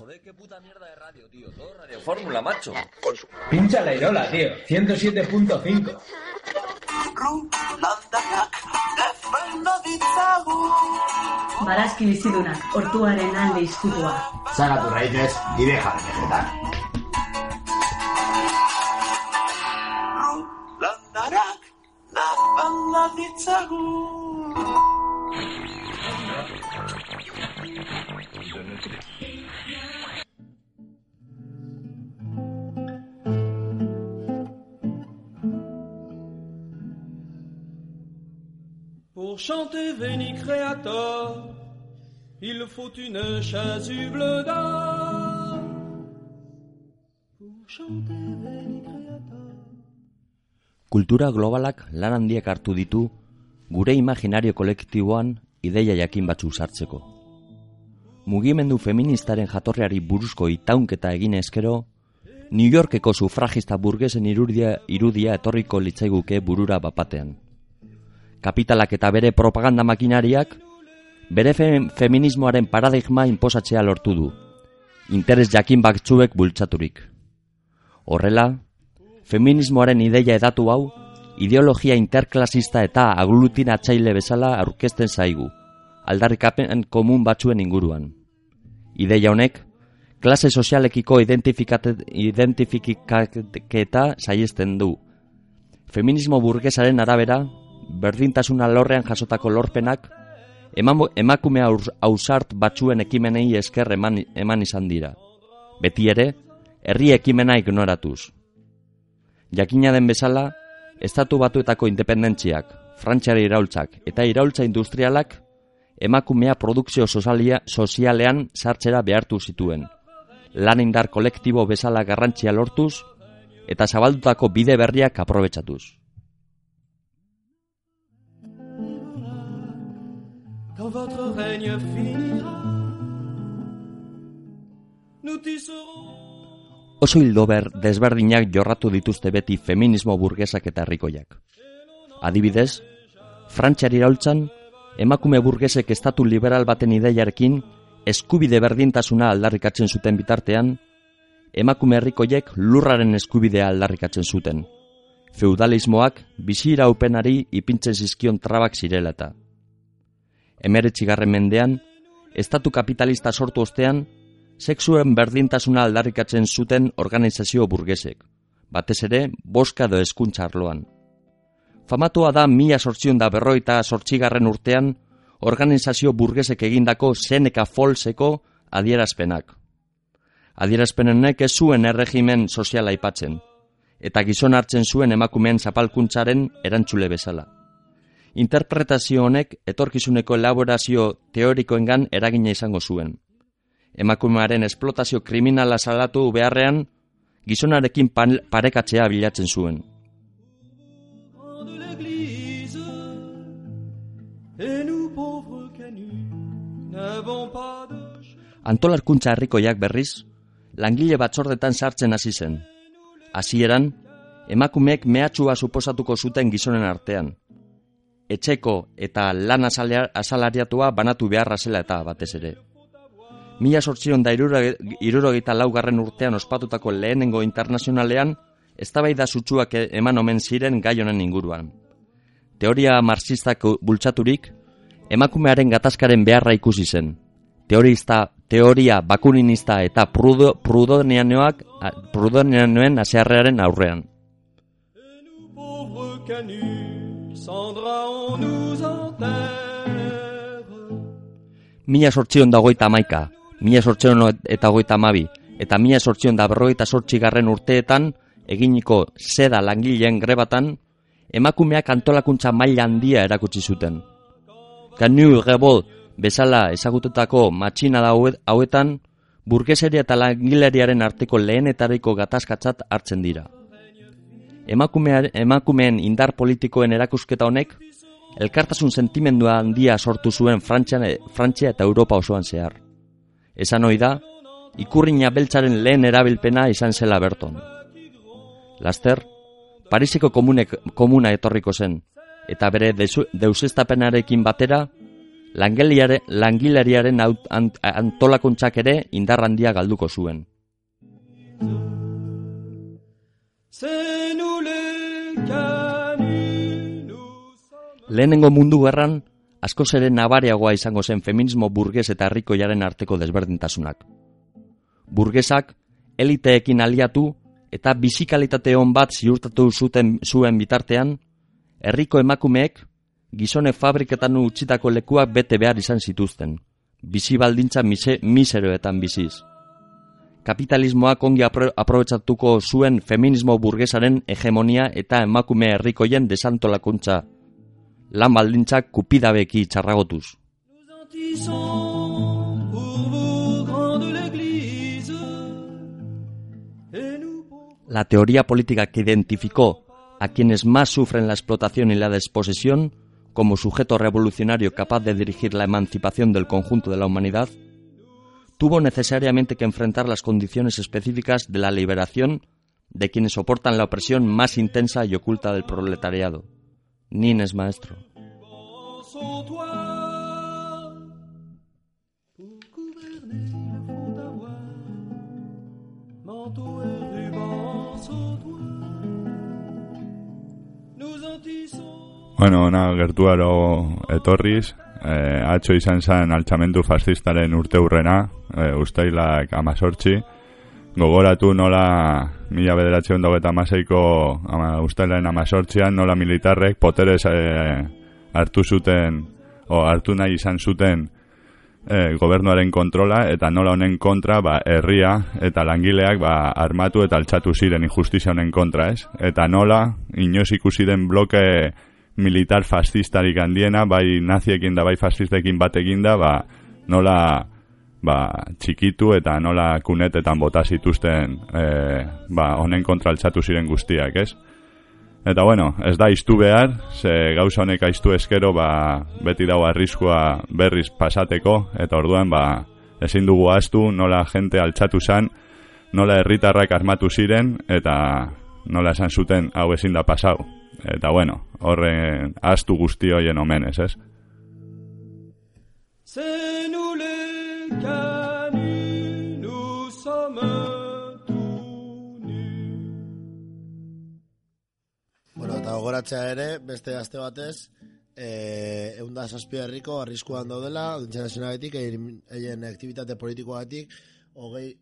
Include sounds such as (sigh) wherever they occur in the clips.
Joder, qué puta mierda de radio, tío. Todo radio fórmula, macho. Pincha la Irola, tío. 107.5. Barazki bizidunak, ortuaren alde izkutua. Saca tus raíces y deja de vegetar. Chanter Veni Creator, il faut une chasuble d'or. Pour chanter Veni Creator. Kultura globalak lan handiak hartu ditu gure imaginario kolektiboan ideia jakin batzuk sartzeko. Mugimendu feministaren jatorreari buruzko itaunketa egin eskero, New Yorkeko sufragista burgesen irudia, irudia etorriko litzaiguke burura bapatean. Kapitalak eta bere propaganda makinariak bere fe- feminismoaren paradigma inposatzea lortu du, interes jakin batzuek bultzaturik. Horrela, feminismoaren ideia edatu hau, ideologia interklasista eta aglutinatzaile bezala aurkezten zaigu, aldarrikapen komun batzuen inguruan. Ideia honek, klase sozialekiko identifikaketa saiesten du. Feminismo burgesaren arabera, berdintasuna lorrean jasotako lorpenak, emakume aus- ausart batzuen ekimenei esker eman, eman izan dira. Beti ere, herri ekimena ignoratuz. Jakina den bezala, estatu batuetako independentziak, frantziari iraultzak eta iraultza industrialak emakumea produkzio sozialia, sozialean sartzera behartu zituen. Lan indar kolektibo bezala garrantzia lortuz eta zabaldutako bide berriak aprobetsatuz. Votre règne finira, nous tisserons. Oso hildo ber desberdinak jorratu dituzte beti feminismo burgesak eta herrikoiak. Adibidez, Frantziari iraultzan, emakume burgesek estatu liberal baten ideiarekin eskubide berdintasuna aldarrikatzen zuten bitartean, emakume herrikoiek lurraren eskubidea aldarrikatzen zuten. Feudalismoak bizi iraupenari ipintzen zizkion trabak zirela eta. Emeretzigarren mendean, estatu kapitalista sortu ostean, sexuen berdintasuna aldarrikatzen zuten organizazio burgesek, batez ere boska edo eskuntza arloan. Famatua da mila sortzion da berroita sortzigarren urtean organizazio burgesek egindako Seneca Fallseko adierazpenak. Adierazpen honek ez zuen erregimen soziala aipatzen, eta gizon hartzen zuen emakumeen zapalkuntzaren erantzule bezala. Interpretazio honek etorkizuneko elaborazio teorikoengan eragina izango zuen. Emakumearen esplotazio kriminala salatu beharrean, gizonarekin parekatzea bilatzen zuen. Antolarkuntza herrikoiak berriz, langile batzordetan sartzen hasi zen. Hasieran, emakumeek mehatxua suposatuko zuten gizonen artean. Etxeko eta lan asalariatua banatu beharra zela eta batez ere. Mila sortzion da irurogeita laugarren urtean ospatutako lehenengo internazionalean, eztabaida sutsuak e- eman omen ziren gai honen inguruan. Teoria marxistak bultzaturik, emakumearen gatazkaren beharra ikusi zen. Teorista, teoria bakuninista eta prudo, prudonianoak, prudonianoen asearrearen aurrean. Sandra on nous enterre. Mila sortzion da hogeita amaika, mila sortzion eta hogeita amabi, eta mila sortzion da berrogeita sortzigarren urteetan, eginiko seda langileen grebatan, emakumeak antolakuntza maila handia erakutsi zuten. Kanu Rebol bezala ezagututako matxina da haue- hauetan, burgeseria eta langileriaren arteko lehenetariko gatazkatzat hartzen dira. Emakumear, emakumeen indar politikoen erakusketa honek, elkartasun sentimendua handia sortu zuen Frantzian, Frantzia eta Europa osoan zehar. Esan ohi da, ikurrina beltzaren lehen erabilpena izan zela berton. Laster, Pariseko komunek, komuna etorriko zen, eta bere deusestapenarekin batera, aut- ant- antolakuntzak ere indar handia galduko zuen. C'est Lehenengo mundu gerran, askoz ere nabariagoa izango zen feminismo burges eta herrikoiaren arteko desberdintasunak. Burgesak, eliteekin aliatu eta bizikalitate on bat ziurtatu zuten zuen bitartean, herriko emakumeek gizone fabriketan utzitako lekuak bete behar izan zituzten, bizi baldintza mise, miseroetan biziz. Kapitalismoak ongi apro, aprobetsatuko zuen feminismo burgesaren hegemonia eta emakume herrikoien desantolakuntza lan baldintzak kupidabeki txarragotuz. La teoría política que identificó a quienes más sufren la explotación y la desposesión como sujeto revolucionario capaz de dirigir la emancipación del conjunto de la humanidad, tuvo necesariamente que enfrentar las condiciones específicas de la liberación de quienes soportan la opresión más intensa y oculta del proletariado. Nines maestro. Bueno, na Gertuaro etorriz, eh atxo izan izan alzamiento fascista en Urteurrrena, eh ustela amazortzi, gogoratu nola mila bederatzeun dago eta amaseiko ama, ustailaren amazortzian, nola militarrek poteres eh, hartu zuten, o hartu nahi izan zuten eh, gobernuaren kontrola, eta nola honen kontra, ba, herria eta langileak ba, armatu eta altxatu ziren injustizia honen kontra, ez? Eta nola, inoz ikusi den bloke militar fascistarik handiena, bai naziekin da bai fascistekin batekin da, ba, nola ba, txikitu eta nola kunetetan bota zituzten e, ba, honen kontra altxatu ziren guztiak, ez? Eta bueno, ez da iztu behar, ze gauza honek aiztu eskero, ba, beti dago arriskua berriz pasateko, eta orduan, ba, ezin dugu astu, nola jente altxatu zan, nola herritarrak armatu ziren, eta nola esan zuten hau ezin da pasau. Eta bueno, horren astu guzti hoien omenez, ez? C'est canuts, nous sommes tout nus. Bueno, eta gogoratzea ere, beste aste batez, eh, eunda zazpi herriko arriskuan daudela, Audientzia Nazionaletik, egin aktivitate politikoagatik, hogei,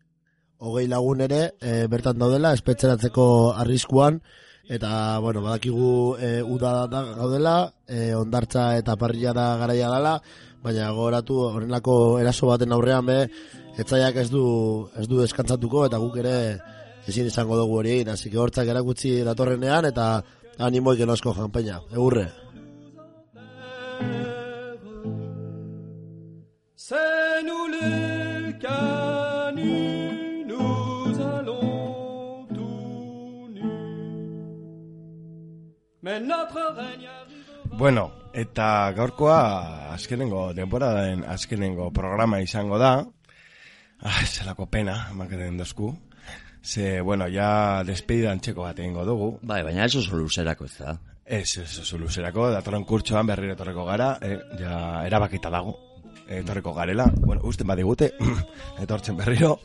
hogei lagun ere, eh, bertan daudela, espetzeratzeko arriskuan, eta, bueno, badakigu eh, uda da gaudela, eh, ondartza eta parrilla da garaia dela, baina gogoratu horrelako eraso baten aurrean be, etzaiak ez du, ez du deskantzatuko, eta guk ere ezin izango dugu hori egin, que hortzak erakutsi datorrenean, eta animoik enosko janpeina, egurre. C'est nous les canuts, nous allons tout nus. Mais notre règne arrivera. Bueno, eta gaurkoa azkenengo denboradaen azkenengo programa izango da. Ah, zelako pena, maketen dozku. Ze, bueno, ja despedida antxeko bat egingo dugu. Bai, baina eso soluzerako ez da. Ez, ez, ez, luzerako, datorren kurtsoan berriro etorreko gara, eh, ja erabakita dago, etorreko garela, bueno, usten badigute, (clears throat) etortzen berriro,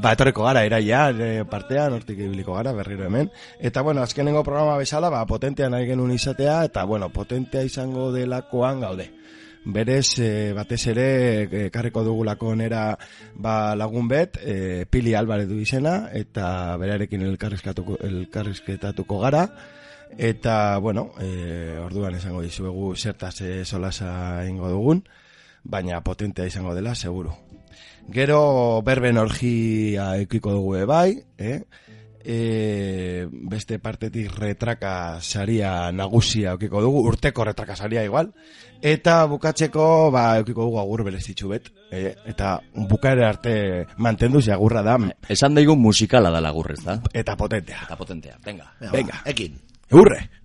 ba, etorreko gara, eraia, ere partean, hortik ibiliko gara, berriro hemen, eta, bueno, azkenengo programa bezala, ba, potentea nahi genuen izatea, eta, bueno, potentea izango delakoan gaude. Berez, e, batez ere, e, karriko dugulako nera ba, lagun bet, e, Pili Alvarez du izena, eta berarekin elkarrizketatuko, elkarrizketatuko gara, Eta, bueno, e, orduan esango dizuegu zertaz e, solasa ingo dugun, baina potentea izango dela, seguru. Gero berben orgia ekiko dugu bai, eh? E, beste partetik retraka saria nagusia eukiko dugu, urteko retraka saria igual, eta bukatzeko ba, eukiko dugu agur berezitxu bet, eh? eta bukaere arte mantenduz agurra da, Esan daigun musikala da lagurrez, da? eta potentea. Eta potentea, venga. Venga. Ekin. Eurre!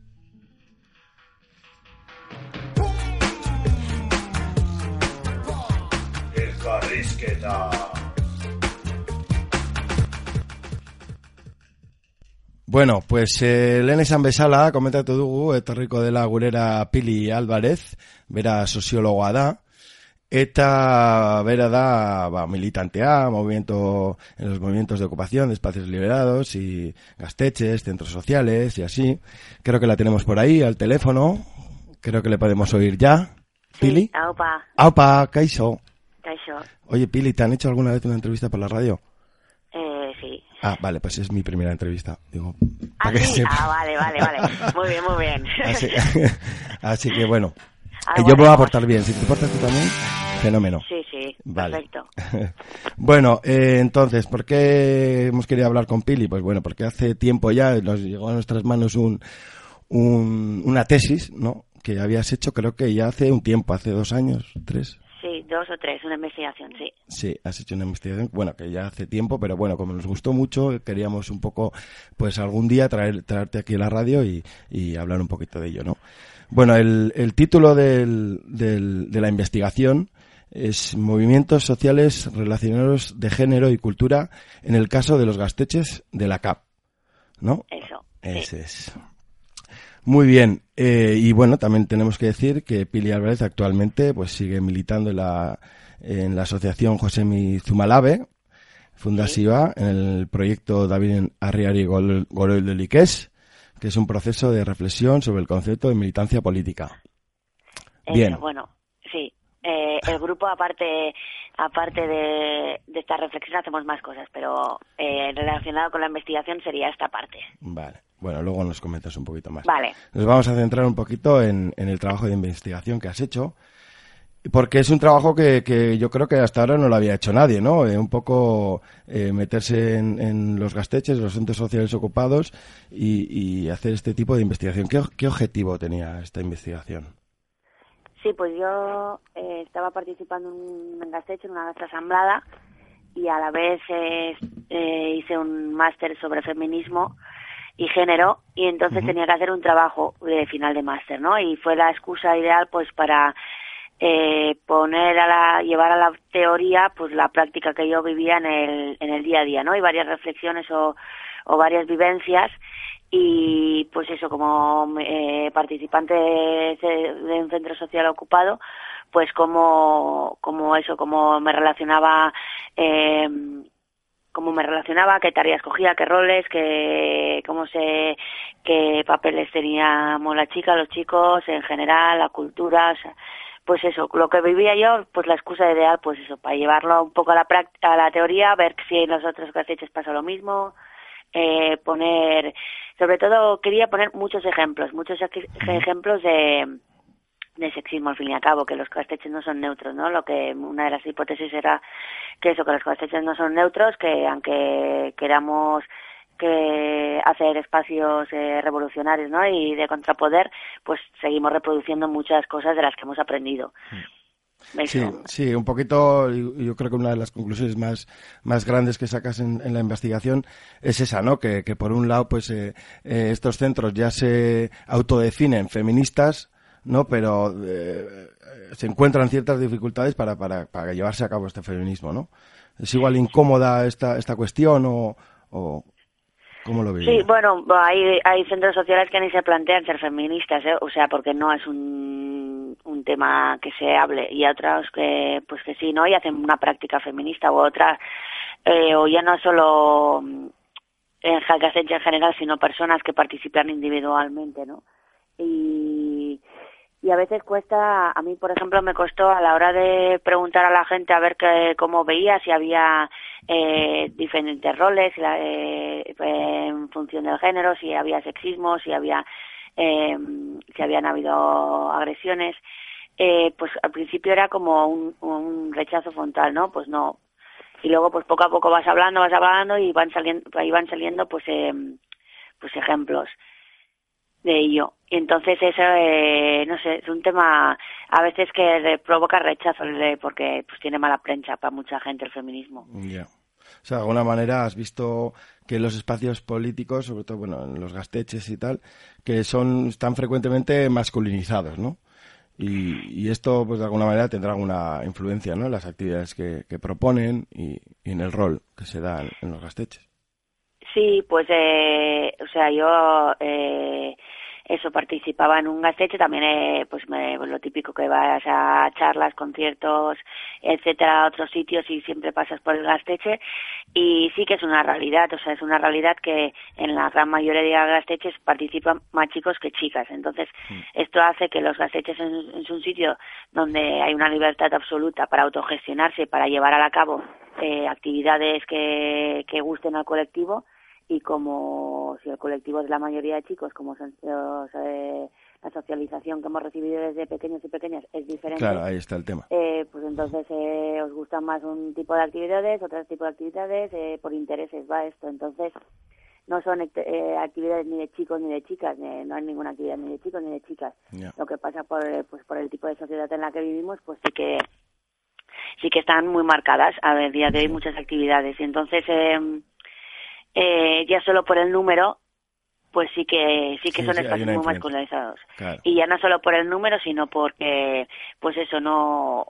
Bueno, pues eh, lehen esan bezala, komentatu dugu, etorriko dela gurera Pili Alvarez, bera soziologoa da, Eta bera da ba, militantea, movimiento, en los movimientos de ocupación de espacios liberados y gasteches, centros sociales y así. Creo que la tenemos por ahí, al teléfono. Creo que le podemos oír ya. Pili. Aupa, Aupa, Kaixo. Kaixo. Oye, Pili, ¿te han hecho alguna vez una entrevista por la radio? Eh, sí. Ah, vale, pues es mi primera entrevista. Digo, Ah, sí. sepa. Ah, vale, vale, vale. (laughs) Muy bien, muy bien. Así, (laughs) así que bueno, Ah, yo bueno, me voy a portar bien. Si te portas tú también, fenómeno. Sí, sí, Vale. perfecto. (laughs) Bueno, eh, entonces, ¿por qué hemos querido hablar con Pili? Pues bueno, porque hace tiempo ya nos llegó a nuestras manos un, un- una tesis, ¿no? Que habías hecho, creo que ya hace un tiempo, hace dos años, tres. Dos o tres, una investigación, sí. Sí, has hecho una investigación, bueno, que ya hace tiempo, pero bueno, como nos gustó mucho, queríamos un poco, pues algún día traer, traerte aquí a la radio y, y hablar un poquito de ello, ¿no? Bueno, el, el título del, del- de la investigación es Movimientos Sociales Relacionados de Género y Cultura en el caso de los gasteches de la CAP, ¿no? Eso. Ese es. Muy bien. eh, y bueno, también tenemos que decir que Pili Álvarez actualmente pues sigue militando en la, en la asociación Josemi Zumalave, Fundasiva, en el proyecto David Arriari Gol- Gorel de Liques, que es un proceso de reflexión sobre el concepto de militancia política. Eso, Bien. bueno, sí. Eh, el grupo, aparte aparte de, de esta reflexión, hacemos más cosas, pero eh, relacionado con la investigación sería esta parte. Vale. Bueno, luego nos comentas un poquito más. Vale. Nos vamos a centrar un poquito en, en el trabajo de investigación que has hecho, porque es un trabajo que, que yo creo que hasta ahora no lo había hecho nadie, ¿no? Eh, un poco eh, meterse en, en los gasteches, los centros sociales ocupados y, y hacer este tipo de investigación. ¿Qué, qué objetivo tenía esta investigación? Sí, pues yo eh, estaba participando en, en Gastech, en una asamblea, y a la vez eh, eh, hice un máster sobre feminismo y género, y entonces tenía que hacer un trabajo de final de máster, ¿no? Y fue la excusa ideal, pues, para eh, poner a la, llevar a la teoría, pues, la práctica que yo vivía en el, en el día a día, ¿no? Y varias reflexiones o, o varias vivencias y pues eso como eh, participante de, de un centro social ocupado pues como como eso como me relacionaba eh, cómo me relacionaba qué tareas cogía qué roles qué cómo se qué papeles teníamos la chica los chicos en general la cultura o sea, pues eso lo que vivía yo pues la excusa ideal pues eso para llevarlo un poco a la práctica a la teoría ver si en los otros gaceches pasa lo mismo eh, poner, sobre todo quería poner muchos ejemplos, muchos ej- ejemplos de, de sexismo al fin y al cabo, que los casteches no son neutros, ¿no? Lo que una de las hipótesis era que eso, que los casteches no son neutros, que aunque queramos que hacer espacios eh, revolucionarios, ¿no? Y de contrapoder, pues seguimos reproduciendo muchas cosas de las que hemos aprendido. Sí, Eso. sí, un poquito, yo yo creo que una de las conclusiones más, más grandes que sacas en, en la investigación es esa, ¿no? Que, que por un lado, pues eh, eh, estos centros ya se autodefinen feministas, ¿no? Pero eh, se encuentran ciertas dificultades para, para, para llevarse a cabo este feminismo, ¿no? ¿Es igual incómoda esta, esta cuestión o, o cómo lo veis? Sí, bueno, hay, hay centros sociales que ni se plantean ser feministas, ¿eh? o sea, porque no es un, un tema que se hable, y otros que, pues que sí, ¿no? Y hacen una práctica feminista u otra, eh, o ya no solo en Jalcasech en general, sino personas que participan individualmente, ¿no? Y, y a veces cuesta, a mí por ejemplo me costó a la hora de preguntar a la gente a ver que, cómo veía, si había eh, diferentes roles eh, en función del género, si había sexismo, si había eh, si habían habido agresiones, eh, pues al principio era como un, un rechazo frontal, ¿no? Pues no. Y luego pues poco a poco vas hablando, vas hablando y van saliendo, ahí van saliendo pues eh, pues ejemplos de ello. Y entonces eso, eh, no sé, es un tema a veces que provoca rechazo porque pues tiene mala prensa para mucha gente el feminismo. Ya. O sea, de alguna manera has visto que los espacios políticos, sobre todo, bueno, en los gasteches y tal, que son, están frecuentemente masculinizados, ¿no? Y, esto, pues de alguna manera tendrá alguna influencia, ¿no? En las actividades que, proponen y, en el rol que se da en los gasteches. Sí, pues, eh, o sea, yo eh, eso participaba en un gasteche también eh, pues me, lo típico que vas a charlas conciertos etcétera a otros sitios y siempre pasas por el gasteche y sí que es una realidad o sea es una realidad que en la gran mayoría de gasteches participan más chicos que chicas. Entonces esto hace que los gasteches en, en un sitio donde hay una libertad absoluta para autogestionarse para llevar a cabo eh, actividades que, que gusten al colectivo y como si el colectivo es la mayoría de chicos, como son, o sea, eh, la socialización que hemos recibido desde pequeños y pequeñas es diferente. Claro, ahí está el tema. Eh, pues entonces eh, os gustan más un tipo de actividades, otro tipo de actividades, eh, por intereses va esto. Entonces no son eh, actividades ni de chicos ni de chicas, eh, no hay ninguna actividad ni de chicos ni de chicas. Lo que pasa por, eh, pues por el tipo de sociedad en la que vivimos, pues sí que sí que están muy marcadas. A ver, día de hoy muchas actividades y entonces eh, ya solo por el número pues sí que sí que Sí, son sí, espacios muy masculinizados Claro. y ya no solo por el número sino porque pues eso no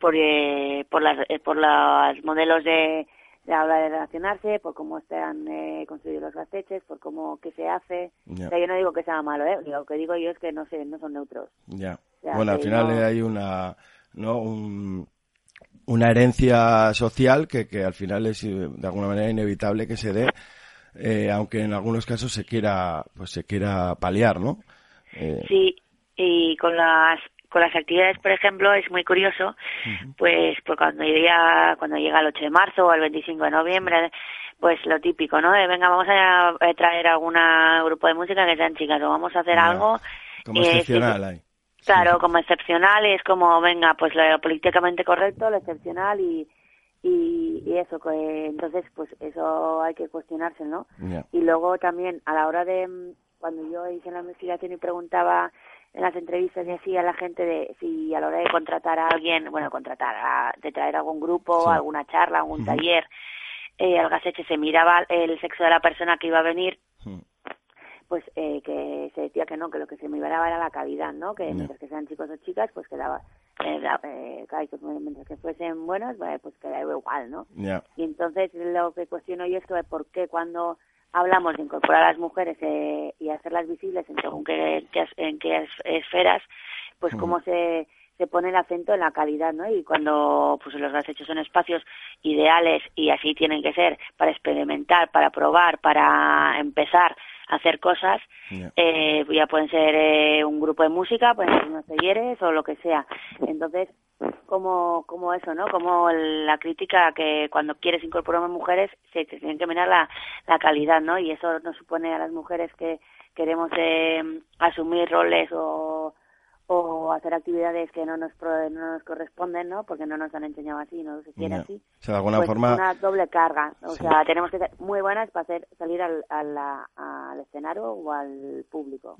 por eh, por las eh, por los modelos de la hora de relacionarse por cómo están eh, construidos los gasteches por cómo qué se hace Ya. o sea yo no digo que sea malo eh lo que digo yo es que no sé no son neutros Ya. sea, bueno, al final no- hay una, ¿no? Un- una herencia social que, que al final es eh, de alguna manera inevitable que se dé, eh, aunque en algunos casos se quiera, pues se quiera paliar, ¿no? Eh, Sí, y con las con las actividades, por ejemplo, es muy curioso, pues, pues cuando llega cuando llega el 8 de marzo o el 25 de noviembre, pues lo típico, ¿no? De, venga, vamos a, a traer algún grupo de música que sean chicas o vamos a hacer algo como eh, excepcional hay. Claro, como excepcional es como, venga, pues lo políticamente correcto, lo excepcional y, y, y eso, que entonces pues eso hay que cuestionarse, ¿no? Y luego también a la hora de, mm, cuando yo hice la investigación y preguntaba en las entrevistas y así a la gente de si a la hora de contratar a alguien, bueno, contratar, a- de traer algún grupo, Sí. alguna charla, algún taller, eh, al gaseche se miraba el sexo de la persona que iba a venir, pues eh, que se decía que no, que lo que se miraba era la calidad, ¿no? Que mientras que sean chicos o chicas, pues quedaba, eh, la- eh, mientras que fuesen buenos, pues quedaba igual, ¿no? Y entonces lo que cuestiono yo es que por qué cuando hablamos de incorporar a las mujeres eh, y hacerlas visibles en según qué, en qué, en qué es- esferas, pues Ujú. cómo se, se pone el acento en la calidad, ¿no? Y cuando pues los hechos son espacios ideales y así tienen que ser para experimentar, para probar, para empezar hacer cosas, eh, ya pueden ser eh, un grupo de música, pueden ser unos talleres o lo que sea. Entonces, como, como eso, ¿no? Como la crítica que cuando quieres incorporar a mujeres se te tienen que mirar la, la calidad, ¿no? Y eso nos supone a las mujeres que queremos eh, asumir roles o, o hacer actividades que no nos no nos corresponden, ¿no? Porque no nos han enseñado así, no se quiere así. O sea, de alguna Pues forma- una doble carga, o Sí. sea, tenemos que ser muy buenas para hacer salir al, a la- al escenario o al público.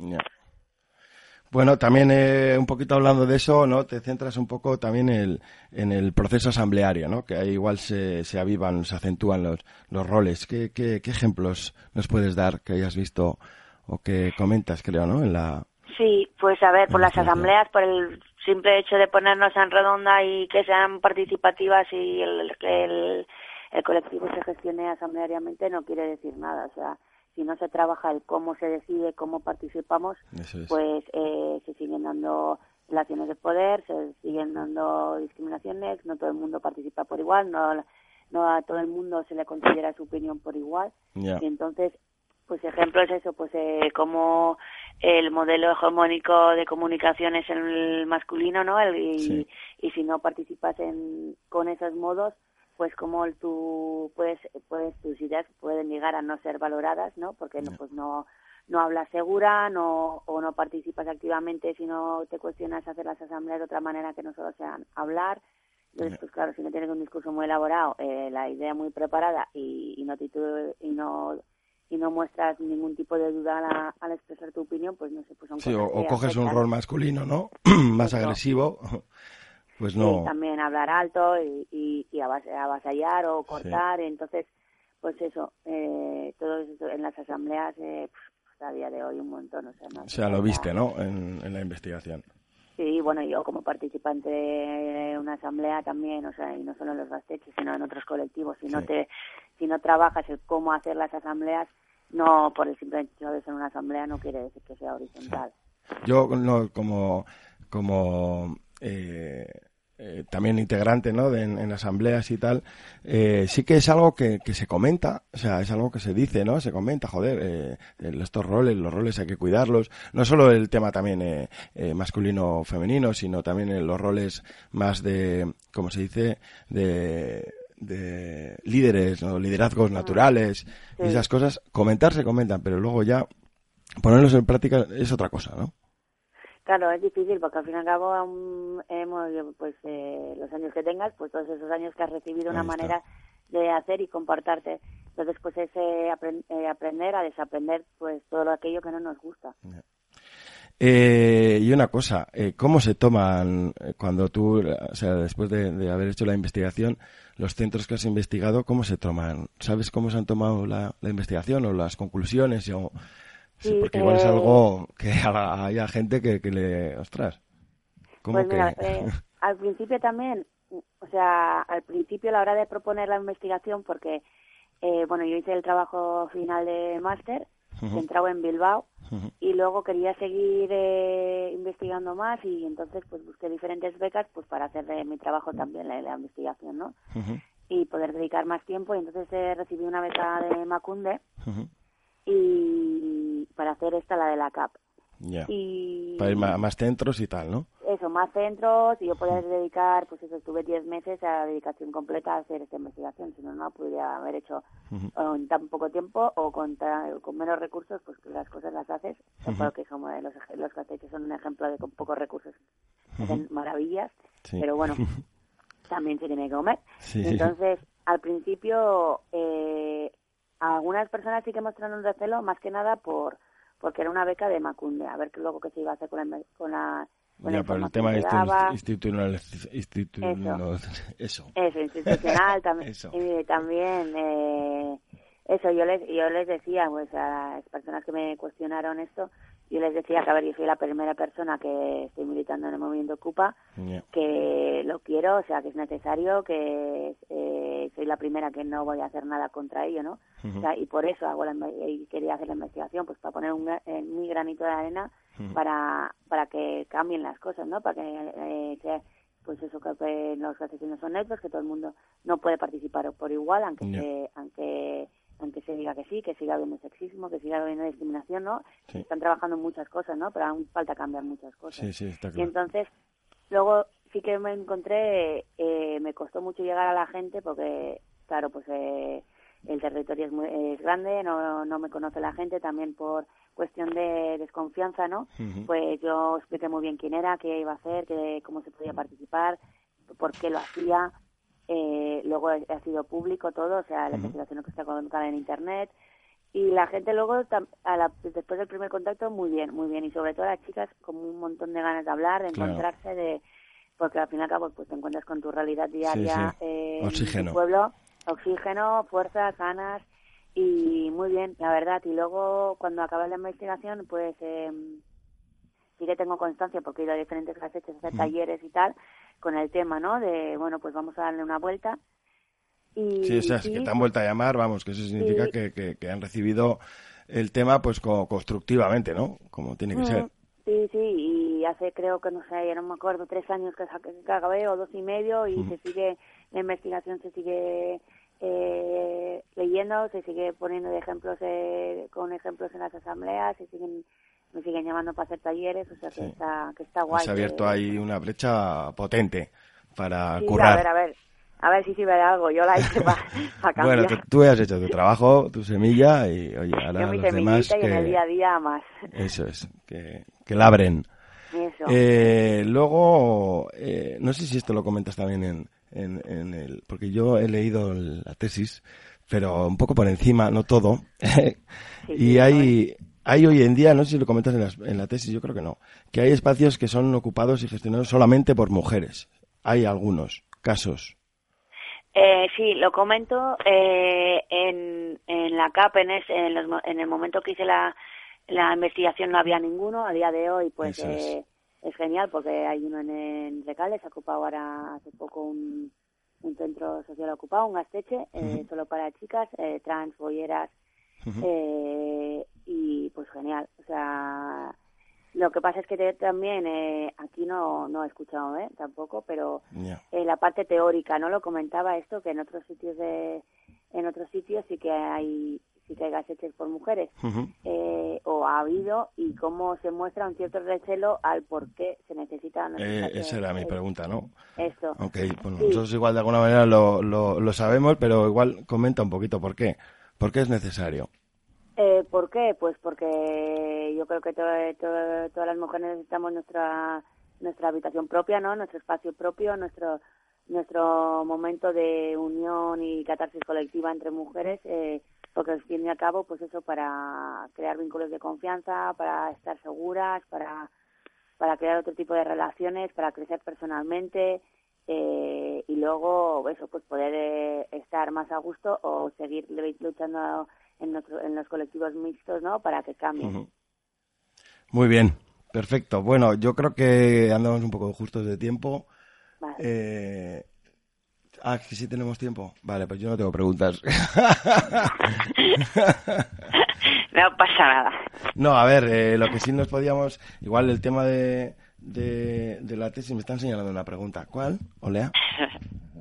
Bueno, también eh, un poquito hablando de eso, ¿no? Te centras un poco también el- en el proceso asambleario, ¿no? Que ahí igual se, se avivan, se acentúan los, los roles. ¿Qué, qué, qué ejemplos nos puedes dar que hayas visto o que comentas, creo, ¿no? En la... Sí, pues a ver, por las asambleas, por el simple hecho de ponernos en redonda y que sean participativas y el, el, el colectivo se gestione asambleariamente no quiere decir nada. O sea, si no se trabaja el cómo se decide, cómo participamos, es. pues eh, se siguen dando relaciones de poder, se siguen dando discriminaciones, no todo el mundo participa por igual, no, no a todo el mundo se le considera su opinión por igual. Y entonces, pues ejemplo es eso, pues eh, como el modelo hegemónico de comunicación es el masculino, ¿no? El- y, Sí. y si no participas en, con esos modos, pues como tú puedes, puedes, tus ideas pueden llegar a no ser valoradas, ¿no? Porque no, pues no, no hablas segura, no, o no participas activamente si no te cuestionas hacer las asambleas de otra manera que no solo sean hablar. Entonces, pues claro, si no tienes un discurso muy elaborado, eh, la idea muy preparada y, y no titu- y no y no muestras ningún tipo de duda al, al expresar tu opinión, pues no sé, pues son Sí, o, o coges un rol masculino, ¿no? (clears throat) Más agresivo, (laughs) pues Sí, no... también hablar alto y, y, y avas- avasallar o cortar, entonces, pues eso, eh, todo eso en las asambleas, eh, pues, a día de hoy un montón, o sea, no O sea, lo viste, ¿no? En, en la investigación. Sí, bueno, yo como participante de una asamblea también, o sea, y no solo en los gasteches, sino en otros colectivos, si no Sí. te, si no trabajas el cómo hacer las asambleas, no por el simple hecho de ser una asamblea no quiere decir que sea horizontal. Yo, no, como, como eh, eh, también integrante ¿no? de, en, en asambleas y tal, eh, sí que es algo que, que se comenta, o sea, es algo que se dice, ¿no? Se comenta, joder, eh, estos roles, los roles hay que cuidarlos, no solo el tema también eh, eh, masculino-femenino, sino también los roles más de, ¿cómo se dice?, de de líderes o liderazgos naturales y esas cosas, comentar se comentan, pero luego ya ponerlos en práctica es otra cosa, ¿no? Claro, es difícil porque al fin y al cabo aún hemos, pues eh, los años que tengas, pues todos esos años que has recibido una está. manera de hacer y comportarte. Entonces, pues es eh, eh, aprender a desaprender pues todo aquello que no nos gusta. Eh, y una cosa, eh, ¿cómo se toman eh, cuando tú, o sea, después de, de haber hecho la investigación, los centros que has investigado, cómo se toman? ¿Sabes cómo se han tomado la, la investigación o las conclusiones? O, sí, porque igual es algo que (laughs) haya gente que, que le, ostras, ¿cómo Pues que? mira, eh, (laughs) al principio también, o sea, al principio a la hora de proponer la investigación, porque, eh, bueno, yo hice el trabajo final de máster, Ujú. centrado en Bilbao, y luego quería seguir eh, investigando más y entonces pues busqué diferentes becas pues para hacer de mi trabajo también la, la investigación, ¿no? Y poder dedicar más tiempo y entonces eh, recibí una beca de Macunde y para hacer esta la de la CAP. Ya. Y Para ir más centros y tal, ¿no? eso, más centros y yo poder dedicar, pues eso, estuve 10 meses a dedicación completa a hacer esta investigación, si no, no podría haber hecho en tan poco tiempo o con, con menos recursos, pues que las cosas las haces, Ujú. porque como los, ej- los casteches son un ejemplo de con pocos recursos hacen maravillas, Sí. pero bueno, (laughs) también se tiene que comer. Sí. Entonces, al principio, eh, algunas personas sí que mostraron recelo, más que nada por porque era una beca de Macunde, a ver qué luego qué se iba a hacer con la, con la, con Ya, por el tema que daba. institucional, institucional, eso. (laughs) Eso, institucional (laughs) también. Eso. Y también, eh, eso, yo les, yo les decía, pues a las personas que me cuestionaron esto, yo les decía que, a ver, yo soy la primera persona que estoy militando en el movimiento Ocupa, Ya. que lo quiero, o sea, que es necesario, que eh, soy la primera que no voy a hacer nada contra ello, ¿no? O sea, y por eso hago la, y quería hacer la investigación, pues para poner un, eh, mi granito de arena para, para que cambien las cosas, ¿no? Para que eh, sea, pues eso, que, que los asesinos son netos, que todo el mundo no puede participar por igual, aunque se, aunque aunque se diga que sí, que siga habiendo sexismo, que siga habiendo discriminación, ¿no? Sí. Están trabajando en muchas cosas, ¿no? Pero aún falta cambiar muchas cosas. Sí, sí, está Y claro. entonces, luego sí que me encontré, eh, me costó mucho llegar a la gente porque, claro, pues eh, el territorio es, muy, es grande, no, no me conoce la gente, también por cuestión de desconfianza, ¿no? Pues yo expliqué muy bien quién era, qué iba a hacer, qué, cómo se podía participar, por qué lo hacía. Eh, luego ha sido público todo, o sea, la Ujú. investigación que está colocada en Internet. Y la gente luego, a la- después del primer contacto, muy bien, muy bien. Y sobre todo las chicas con un montón de ganas de hablar, de Claro. encontrarse, de porque al fin y al cabo pues te encuentras con tu realidad diaria sí. eh, en Oxígeno. tu pueblo, oxígeno, fuerza, ganas y muy bien, la verdad. Y luego cuando acabas la investigación, pues eh, sí que tengo constancia porque he ido a diferentes casetes a hacer talleres y tal con el tema, ¿no? De, bueno, pues vamos a darle una vuelta. Y, Sí, o sea, es que te han vuelto a llamar, vamos, que eso significa que, que han recibido el tema pues co- constructivamente, ¿no? Como tiene que Mm, ser. Sí, sí, y hace creo que no sé, ya no me acuerdo, tres años que, que acabé o dos y medio y se sigue, la investigación se sigue eh, leyendo, se sigue poniendo de ejemplos eh, con ejemplos en las asambleas, se siguen me siguen llamando para hacer talleres, o sea que Sí. está que está guay. Has abierto que- ahí una brecha potente para Sí, currar. A ver, a ver, a ver si sirve de algo. Yo la hice (laughs) para, cambiar. Bueno, tú, tú has hecho tu trabajo, tu semilla y oye, ahora Yo mi los demás semillita y en el día a día más. eso es, que, que labren. Eso. Eh, luego, eh, no sé si esto lo comentas también en, en, en el, porque yo he leído la tesis, pero un poco por encima, no todo. (laughs) y sí, hay, hay hoy en día, no sé si lo comentas en, las- en la tesis, yo creo que no, que hay espacios que son ocupados y gestionados solamente por mujeres. Hay algunos casos. Eh, sí, lo comento eh, en, en la CAP, en, es- en, los en el momento que hice la, la investigación no había ninguno, a día de hoy pues es. eh, es genial porque hay uno en, en Recales, ha ocupado ahora hace poco un, un centro social ocupado, un gasteche, eh, Ujú. solo para chicas, eh, trans, bolleras Ujú. eh, y pues genial. O sea, lo que pasa es que te- también eh, aquí no, no he escuchado ¿eh? tampoco, pero Ya. eh, la parte teórica, ¿no? Lo comentaba esto, que en otros sitios de en otros sitios sí que hay sí que hay gaseches por mujeres eh, o ha habido y cómo se muestra un cierto recelo al por qué se necesitan Eh, esa era mi pregunta, ¿no? esto Ok, bueno, Sí. nosotros igual de alguna manera lo, lo, lo sabemos, pero igual comenta un poquito por qué. ¿Por qué es necesario? Eh, ¿Por qué? Pues porque yo creo que to- to- todas las mujeres necesitamos nuestra nuestra habitación propia, ¿no? Nuestro espacio propio, nuestro nuestro momento de unión y catarsis colectiva entre mujeres, eh, porque al fin y al cabo, pues eso para crear vínculos de confianza, para estar seguras, para para crear otro tipo de relaciones, para crecer personalmente eh, y luego eso pues poder eh, estar más a gusto o seguir luchando en, nuestro- en los colectivos mixtos, ¿no? Para que cambien. Muy bien, perfecto. Bueno, yo creo que andamos un poco justos de tiempo. Vale. Eh... Ah, que sí tenemos tiempo. Vale, pues yo no tengo preguntas. (laughs) No pasa nada. no, a ver, eh, lo que sí nos podíamos... Igual el tema de, de, de la tesis me están señalando una pregunta. ¿Cuál? Olea. (laughs)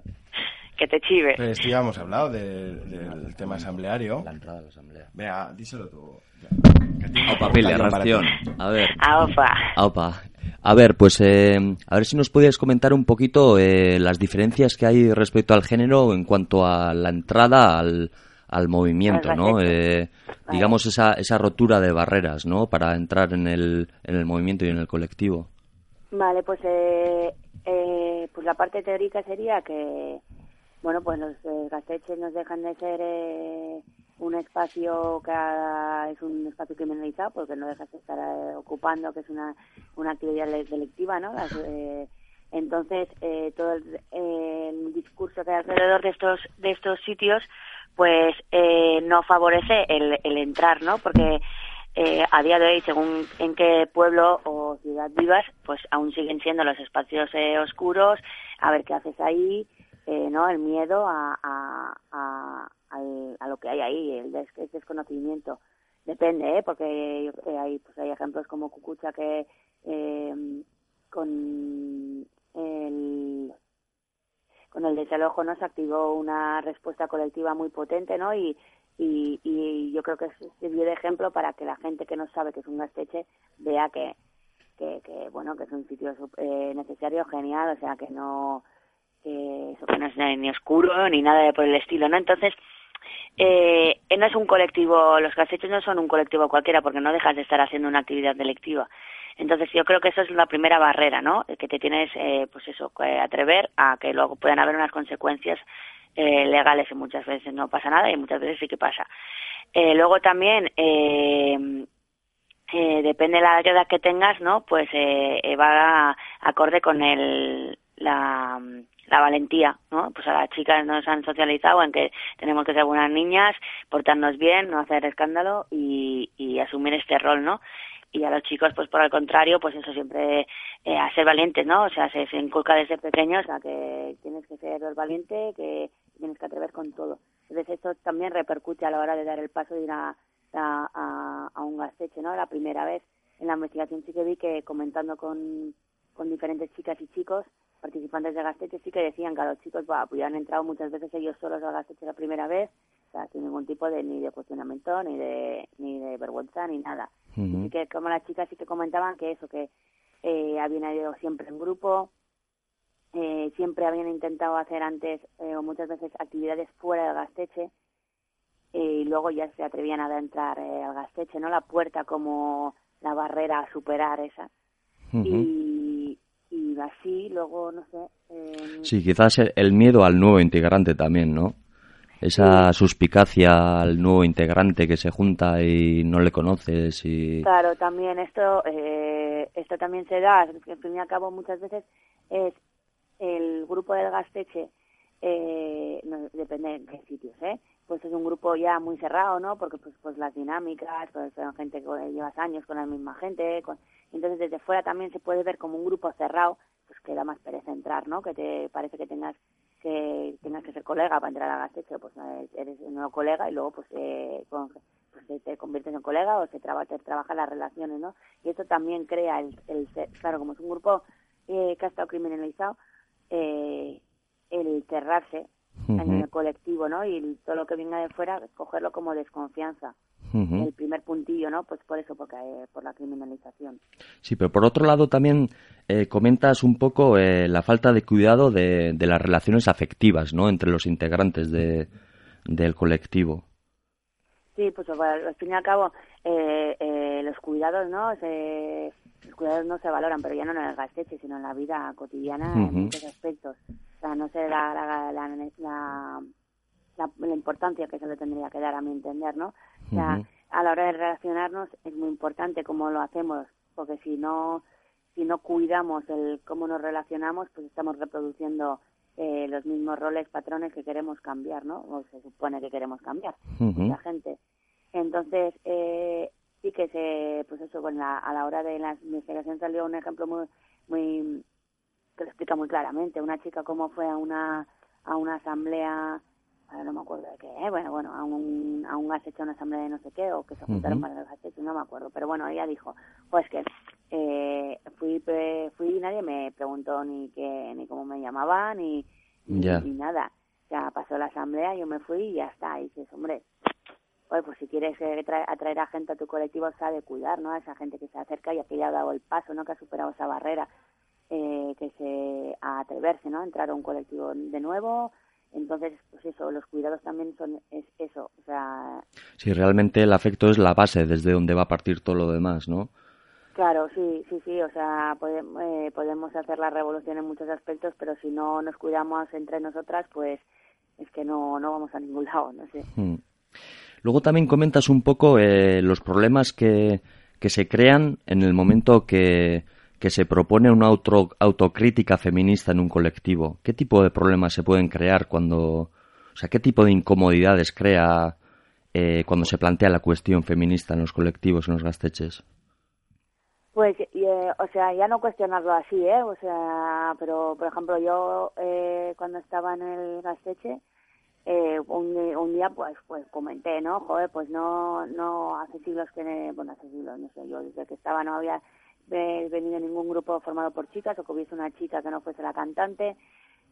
que te chive. Pero esto ya hemos hablado de- del tema asambleario. La entrada a la asamblea. Vea, díselo tú. Aupa, Pile, ración. A ver. Aupa. Aupa. A ver, pues eh, a ver si nos puedes comentar un poquito eh, las diferencias que hay respecto al género en cuanto a la entrada al, al movimiento, Al ¿no? Eh, digamos esa, esa rotura de barreras, ¿no? Para entrar en el, en el movimiento y en el colectivo. Vale, pues eh, eh, pues la parte teórica sería que bueno, pues los eh, gasteches nos dejan de ser eh, un espacio que ah, es un espacio criminalizado porque no dejas de estar eh, ocupando, que es una, una actividad delictiva, ¿no? Las, eh, entonces, eh, todo el, discurso que hay alrededor de estos, de estos sitios, pues no favorece el, el entrar, ¿no? Porque eh, a día de hoy, según en qué pueblo o ciudad vivas, pues aún siguen siendo los espacios eh, oscuros, a ver qué haces ahí, eh, ¿no? El miedo a, a, a, a lo que hay ahí, el des- el desconocimiento. Depende, ¿eh? Porque eh, hay, pues hay ejemplos como Cucucha que eh, con el con el desalojo no se activó una respuesta colectiva muy potente, ¿no? Y, y, y yo creo que sirvió de ejemplo para que la gente que no sabe que es un gasteche vea que, que, que, bueno que es un sitio eh, necesario, genial, o sea que no que no es ni oscuro ni nada de por el estilo, ¿no? Entonces eh, no es un colectivo, los gaseches no son un colectivo cualquiera porque no dejas de estar haciendo una actividad delictiva. Entonces yo creo que eso es la primera barrera, ¿no? Que te tienes, eh, pues eso, que atrever a que luego puedan haber unas consecuencias eh, legales y muchas veces no pasa nada y muchas veces sí que pasa. Eh, luego también, eh, eh, depende de la edad que tengas, ¿no? Pues eh, eh, va acorde con el, la, la valentía, ¿no? Pues a las chicas nos han socializado en que tenemos que ser buenas niñas, portarnos bien, no hacer escándalo y, y asumir este rol, ¿no? Y a los chicos, pues por el contrario, pues eso siempre eh, a ser valientes, ¿no? O sea, se, inculca desde pequeños a que tienes que ser valiente, que tienes que atrever con todo. Entonces esto también repercute a la hora de dar el paso de ir a- a un gasteche, ¿no? La primera vez en la investigación sí que vi que comentando con, con diferentes chicas y chicos participantes de gasteche sí que decían que a los chicos bah, pues ya han entrado muchas veces ellos solos al gasteche la primera vez, o sea, sin ningún tipo de ni de cuestionamiento, ni de ni de vergüenza, ni nada. Ujú. Así que como las chicas sí que comentaban que eso, que eh, habían ido siempre en grupo, eh, siempre habían intentado hacer antes eh, o muchas veces actividades fuera del gasteche y luego ya se atrevían a entrar eh, al gasteche, ¿no? La puerta como la barrera a superar esa. Y así luego, no sé... eh, Sí, quizás el- miedo al nuevo integrante también, ¿no? Esa suspicacia al nuevo integrante que se junta y no le conoces y... Claro, también esto, eh, esto también se da, que al fin y al cabo muchas veces es el grupo del gasteche, eh, no, depende en qué sitios, ¿eh? Pues es un grupo ya muy cerrado, ¿no? Porque pues, pues las dinámicas, pues son gente que llevas años con la misma gente, con- entonces desde fuera también se puede ver como un grupo cerrado, que da más pereza entrar, ¿no? Que te parece que tengas que tengas que ser colega para entrar al gasteche, pues eh, eres un nuevo colega y luego pues, eh, con- pues se te conviertes en colega o se, traba, te trabajan las relaciones, ¿no? Y eso también crea el, el ser- claro, como es un grupo eh, que ha estado criminalizado, eh, el cerrarse en el colectivo, ¿no? Y todo lo que venga de fuera, cogerlo como desconfianza. El primer puntillo, ¿no? Pues por eso, porque eh, por la criminalización. Sí, pero por otro lado también eh, comentas un poco eh, la falta de cuidado de, de las relaciones afectivas, ¿no? Entre los integrantes de, del colectivo. Sí, pues bueno, al fin y al cabo, eh, eh, los cuidados, ¿no? Se, los cuidados no se valoran, pero ya no en el gasteche, sino en la vida cotidiana en muchos aspectos. O sea, no sé la, la, la, la, la- la importancia que se le tendría que dar, a mi entender, ¿no? O sea, Ujú. a la hora de relacionarnos es muy importante cómo lo hacemos, porque si no, si no cuidamos el cómo nos relacionamos, pues estamos reproduciendo eh, los mismos roles, patrones que queremos cambiar, ¿no? O se supone que queremos cambiar Ujú. mucha gente. Entonces, eh, sí que se, pues eso, con la, a la hora de la investigación salió un ejemplo muy, muy, que lo explica muy claramente. Una chica cómo fue a una, a una asamblea, ahora no me acuerdo de qué, ¿eh? bueno, bueno, a un, a un gasecho, una asamblea de no sé qué, o que se juntaron para el gasecho, no me acuerdo. Pero bueno, ella dijo, pues que eh, fui, fui y nadie me preguntó ni qué, ni cómo me llamaba, ni, ni, nada. O sea, pasó la asamblea, yo me fui y ya está. Y dices, hombre, oye, pues si quieres eh, tra- atraer a gente a tu colectivo, sabe cuidar, ¿no? A esa gente que se acerca y a que ya ha dado el paso, ¿no? Que ha superado esa barrera, eh, que se a atreverse, ¿no? A entrar a un colectivo de nuevo. Entonces, pues eso, los cuidados también son es eso, o sea, Sí, realmente el afecto es la base desde donde va a partir todo lo demás, ¿no? Claro, sí, sí, sí, o sea, podemos, eh, podemos hacer la revolución en muchos aspectos, pero si no nos cuidamos entre nosotras, pues es que no, no vamos a ningún (laughs) lado, no sé. Mm. Luego también comentas un poco eh, los problemas que, que se crean en el momento que, que se propone una auto- autocrítica feminista en un colectivo. ¿Qué tipo de problemas se pueden crear cuando, o sea, qué tipo de incomodidades crea eh, cuando se plantea la cuestión feminista en los colectivos, en los gasteches? Pues, eh, o sea, ya no cuestionarlo así, ¿eh? O sea, pero, por ejemplo, yo eh, cuando estaba en el Gasteche, eh, un, un día, pues, pues comenté, ¿no? Joder, pues no, no, hace que, bueno, hace no sé, yo desde que estaba no había ve- venido ningún grupo formado por chicas o que hubiese una chica que no fuese la cantante,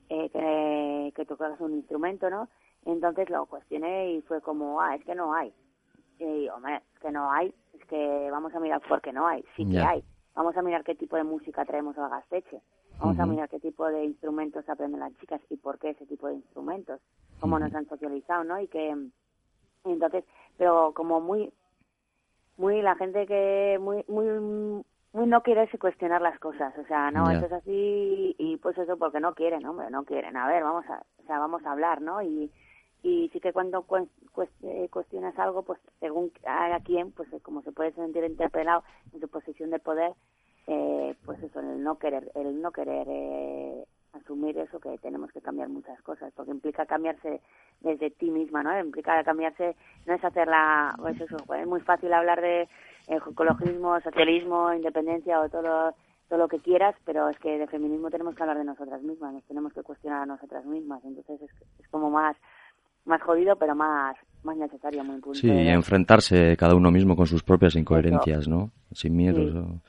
eh, que, que tocase un instrumento, ¿no? Entonces lo cuestioné y fue como, ah, es que no hay. Y hombre, es que no hay, es que vamos a mirar por qué no hay, sí que hay. Vamos a mirar qué tipo de música traemos al gasteche. Vamos a mirar qué tipo de instrumentos aprenden las chicas y por qué ese tipo de instrumentos, cómo nos han socializado, ¿no? Y que, y entonces, pero como muy, muy la gente que, muy, muy, muy no quiere cuestionar las cosas, o sea, no, esto es así y pues eso porque no quieren, hombre, no quieren. A ver, vamos a, o sea, vamos a hablar, ¿no? Y, y sí que cuando cuestionas algo, pues según a quién, pues eh, como se puede sentir interpelado en su posición de poder, eh, pues eso, el no querer, el no querer eh, asumir eso que tenemos que cambiar muchas cosas, porque implica cambiarse desde ti misma, ¿no? Implica cambiarse, no es hacerla, pues eso, pues es muy fácil hablar de eh, ecologismo, socialismo, independencia o todo lo, todo lo que quieras, pero es que de feminismo tenemos que hablar de nosotras mismas, nos tenemos que cuestionar a nosotras mismas, entonces es, es como más más jodido, pero más más necesario, muy punto Sí, enfrentarse cada uno mismo con sus propias incoherencias, ¿no? Sin miedos. Sí.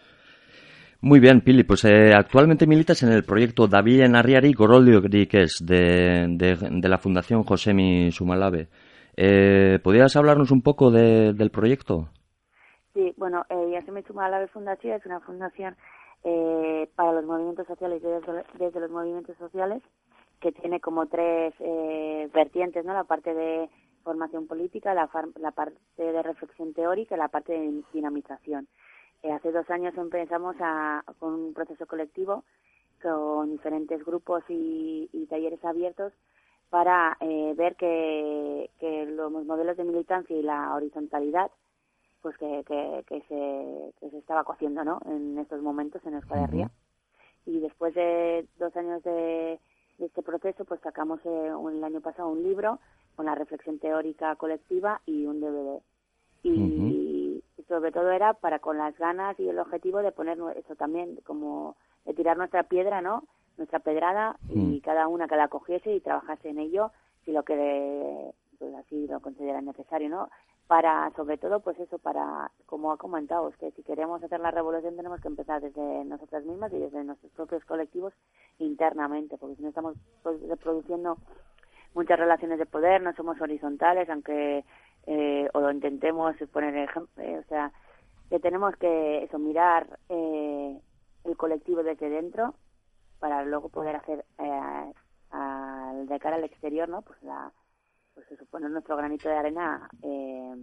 Muy bien, Pili, pues eh, actualmente militas en el proyecto David Narriari Goroldiokes de, de, la Fundación Josemi Sumalabe. Eh, ¿Podrías hablarnos un poco de- del proyecto? Sí, bueno, eh, ya se me suma a la Fundación, es una fundación eh, para los movimientos sociales desde, los movimientos sociales que tiene como tres eh, vertientes, ¿no? La parte de formación política, la, la parte de reflexión teórica y la parte de dinamización. Eh, hace dos años empezamos a, con un proceso colectivo con diferentes grupos y, y talleres abiertos para eh, ver que, que los modelos de militancia y la horizontalidad pues que, que, que se, que se estaba cociendo ¿no? en estos momentos en Euskal Herria. Y después de dos años de, de este proceso, pues sacamos eh, un- el año pasado un libro con la reflexión teórica colectiva y un DVD. Y, y sobre todo era para con las ganas y el objetivo de poner eso también, como de tirar nuestra piedra, ¿no? Nuestra pedrada y cada una que la cogiese y trabajase en ello si lo que pues así lo considera necesario, ¿no? para, sobre todo, pues eso, para, como ha comentado, es que si queremos hacer la revolución tenemos que empezar desde nosotras mismas y desde nuestros propios colectivos internamente, porque si no estamos pues, reproduciendo muchas relaciones de poder, no somos horizontales, aunque eh, o lo intentemos poner ejemplo, eh, o sea, que tenemos que eso mirar eh, el colectivo desde dentro para luego poder hacer eh, al, de cara al exterior, ¿no? Pues la, pues se supone nuestro granito de arena eh,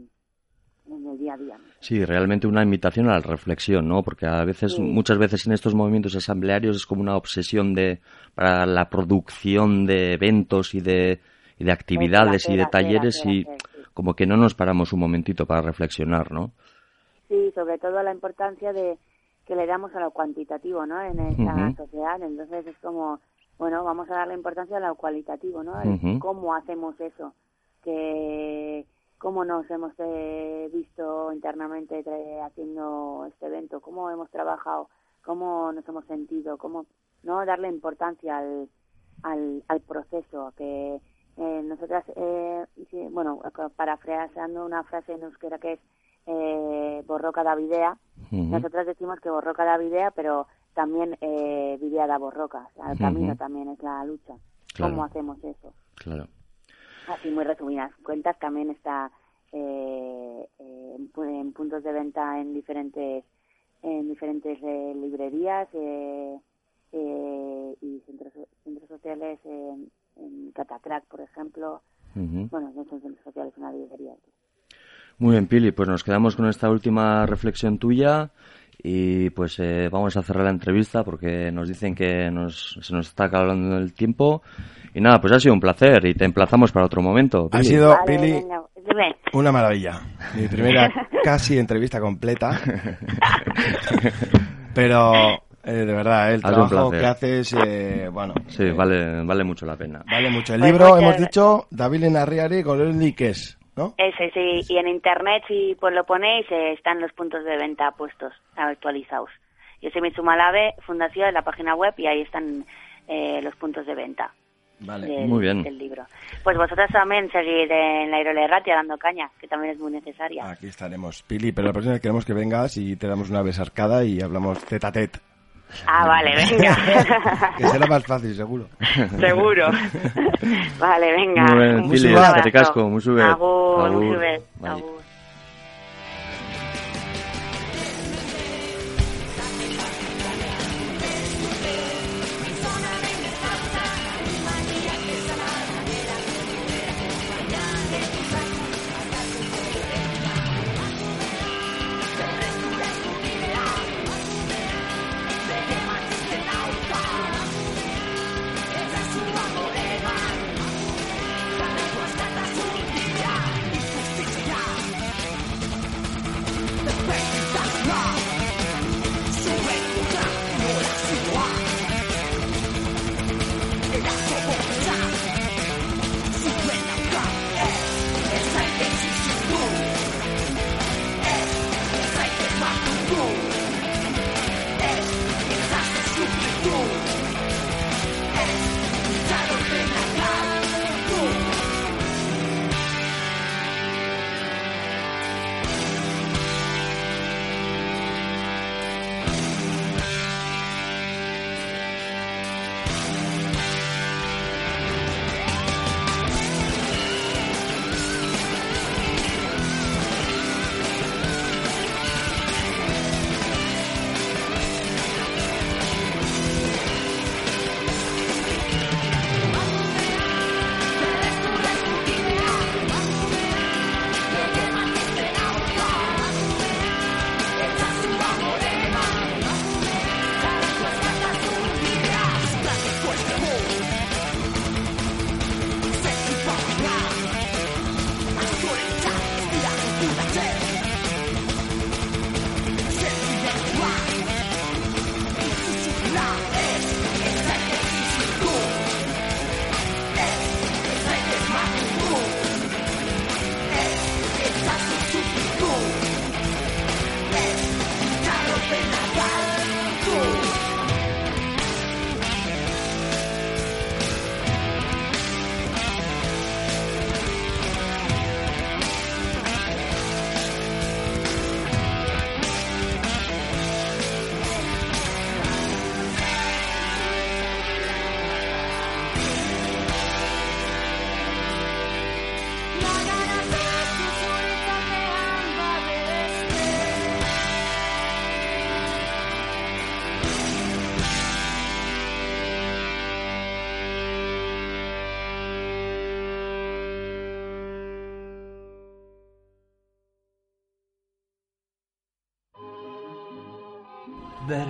en el día a día. Sí, realmente una invitación a la reflexión, ¿no? Porque a veces, Sí. muchas veces en estos movimientos asamblearios es como una obsesión de para la producción de eventos y de, y de actividades y de hacer, talleres hacer, y. como que no nos paramos un momentito para reflexionar, ¿no? Sí, sobre todo la importancia de que le damos a lo cuantitativo, ¿no? En esta sociedad. Entonces es como, bueno, vamos a darle importancia a lo cualitativo, ¿no? El. ¿Cómo hacemos eso? Que cómo nos hemos eh, visto internamente haciendo este evento, cómo hemos trabajado, cómo nos hemos sentido, cómo no darle importancia al, al, al proceso, que eh, nosotras, eh, bueno, parafraseando una frase en euskera que es eh, borró cada videa, Ujú. nosotras decimos que borró cada videa, pero también eh, videa da borroca, o sea, el camino también es la lucha. Claro. ¿Cómo hacemos eso? Claro. Así muy resumidas cuentas, también está eh, eh, en, en puntos de venta en diferentes en diferentes eh, librerías eh, eh, y centros, centros sociales en, en Catacrack, por ejemplo. Ujú. Bueno, no son centros sociales, una librería. Muy bien, Pili, pues nos quedamos con esta última reflexión tuya y pues eh, vamos a cerrar la entrevista porque nos dicen que nos, se nos está acabando el tiempo y nada, pues ha sido un placer y te emplazamos para otro momento. Ha sido, Vale, Pili, venga, una maravilla. Mi primera (laughs) casi entrevista completa. (laughs) Pero, eh, de verdad, el sido un trabajo que haces, eh, bueno, Sí, vale, vale mucho la pena. vale mucho. El Pues libro, muchas hemos dicho, David Enarriari con el Liques, ¿no? Ese sí, y en internet si pues lo ponéis eh, están los puntos de venta puestos, actualizados. Yo soy Mitsumalave, Fundación, en la página web y ahí están eh, los puntos de venta Vale. del, Muy bien. del libro. Pues vosotras también seguir en la Irole Ratia dando caña, que también es muy necesaria. Aquí estaremos, Pili, pero la próxima vez queremos que vengas y te damos una besarcada y hablamos tete a tete. Ah, vale, venga. (laughs) Que será más fácil, seguro. Seguro. (laughs) vale, venga. Muy bien, asko, musu bet. Agur, bet. Bai. Agur.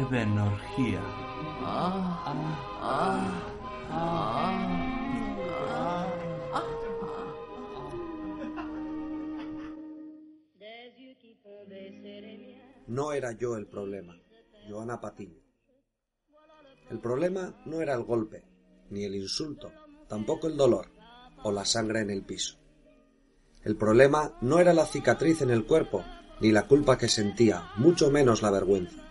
Verbenorgía. No era yo el problema, Joana Patiño. El problema no era el golpe, ni el insulto, tampoco el dolor o la sangre en el piso. El problema no era la cicatriz en el cuerpo, ni la culpa que sentía, mucho menos la vergüenza.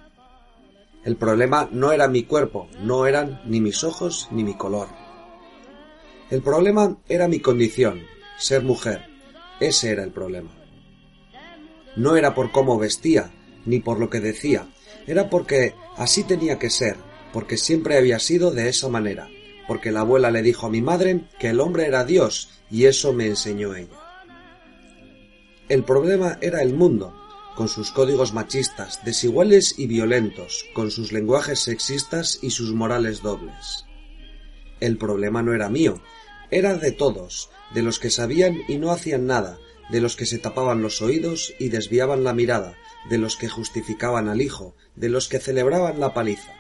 El problema no era mi cuerpo, no eran ni mis ojos ni mi color. El problema era mi condición, ser mujer. Ese era el problema. No era por cómo vestía, ni por lo que decía, era porque así tenía que ser, porque siempre había sido de esa manera, porque la abuela le dijo a mi madre que el hombre era Dios, y eso me enseñó ella. El problema era el mundo, con sus códigos machistas, desiguales y violentos, con sus lenguajes sexistas y sus morales dobles. El problema no era mío, era de todos, de los que sabían y no hacían nada, de los que se tapaban los oídos y desviaban la mirada, de los que justificaban al hijo, de los que celebraban la paliza.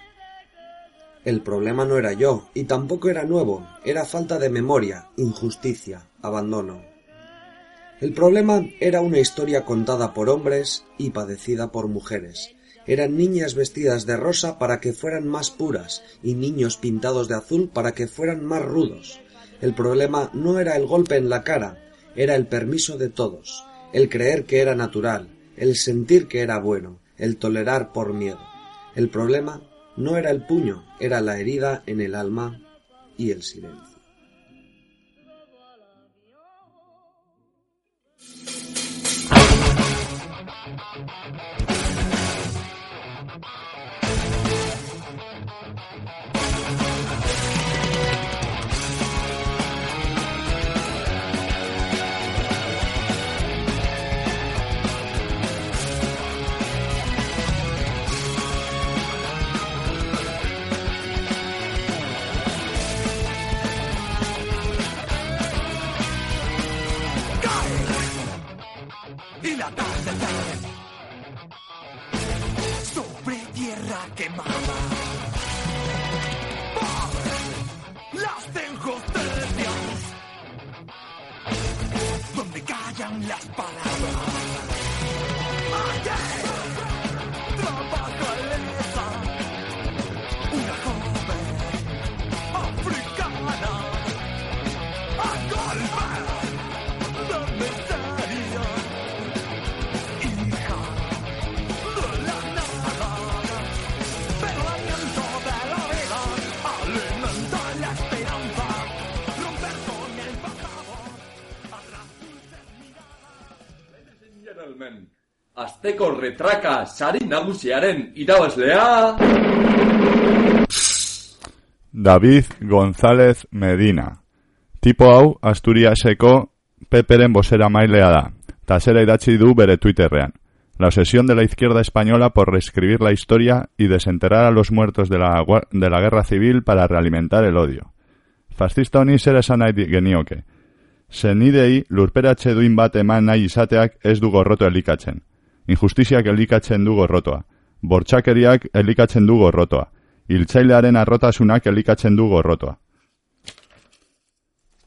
El problema no era yo, y tampoco era nuevo, era falta de memoria, injusticia, abandono. El problema era una historia contada por hombres y padecida por mujeres. Eran niñas vestidas de rosa para que fueran más puras y niños pintados de azul para que fueran más rudos. El problema no era el golpe en la cara, era el permiso de todos, el creer que era natural, el sentir que era bueno, el tolerar por miedo. El problema no era el puño, era la herida en el alma y el silencio. Sobre tierra quemada. Por las injusticias donde callan las palabras. Azteko retraka sari nagusiaren irabazlea... David González Medina. Tipo hau Asturiaseko peperen bosera mailea da. Ta zera idatzi du bere Twitterrean. La obsesión de la izquierda española por reescribir la historia y desenterrar a los muertos de la, de la guerra civil para realimentar el odio. Fascista honi zer esan nahi genioke. Zenidei lurperatxe duin bat eman nahi izateak ez du gorroto. Injustiziak elikatzen du gorrotoa. Bortxakeriak elikatzen du gorrotoa. Hiltzailearen arrotasunak elikatzen du gorrotoa.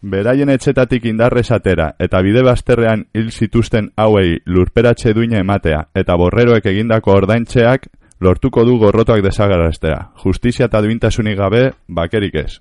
Beraien etxetatik indarrez atera eta bide bazterrean hil zituzten hauei lurperatxe duina ematea eta borreroek egindako ordaintzeak lortuko du gorrotoak desagaraztea. Justizia eta duintasunik gabe bakerik ez.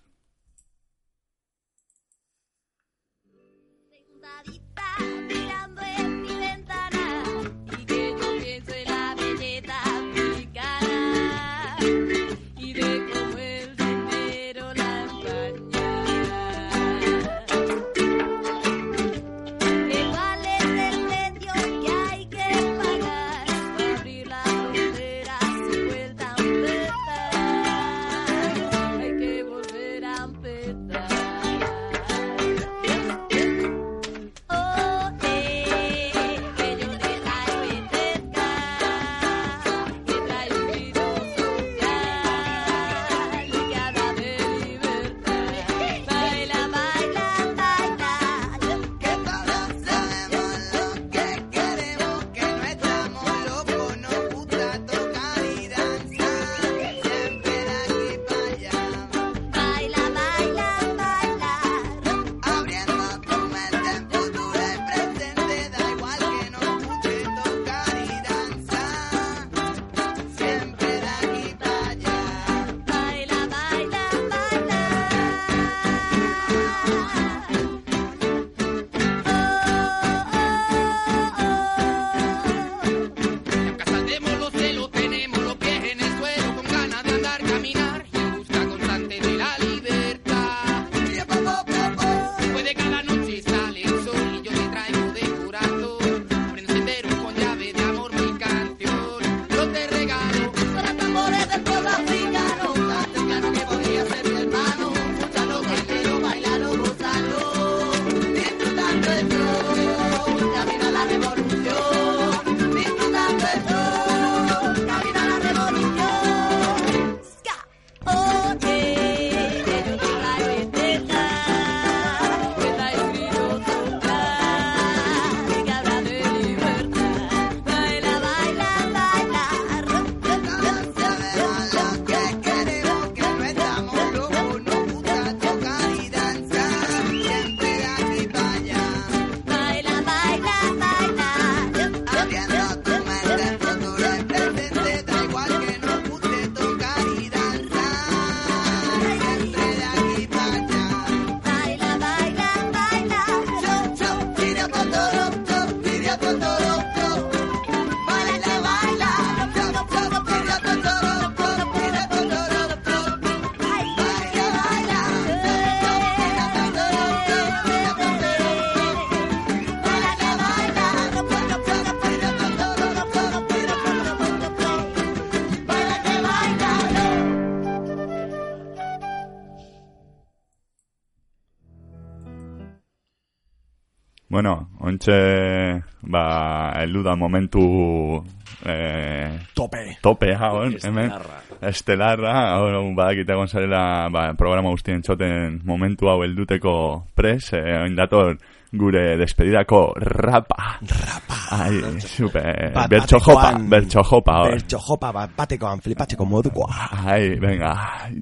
Bueno, ontxe, ba, heldu da momentu... Eh, Tope. Tope, hau, hemen. Estelarra. Estelarra, hau, badakite gonzarela, ba, programa guztien txoten momentu hau helduteko pres, eh, oin dator gure despedidako rapa. Rapa. Ai, super, Bat- bertxo jopa, bertxo jopa, hor. Bertxo jopa, bat batekoan flipatzeko modukoa. Ai, venga,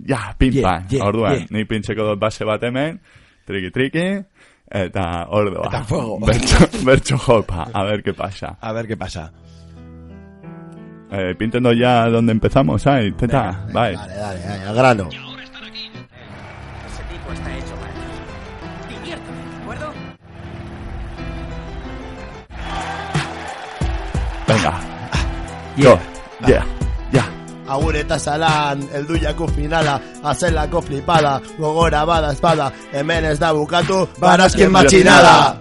ja, pinpa, Yeah, yeah, orduan, yeah. ni pintxeko dut base bat hemen, triki triki, eta ordua. Eta fuego. Bertxo, bertxo jopa, a ver qué pasa. A ver qué pasa. Eh, pintendo ya donde empezamos, ay, teta, bye. Dale, dale, dale, al grano. Ese tipo está hecho para ti. Diviértete, ¿de acuerdo? Venga. Go, yeah, Agur eta salan, elduiako finala, azelako flipada, gogora bada espada, hemen ez da bukatu, barazkien matxinada!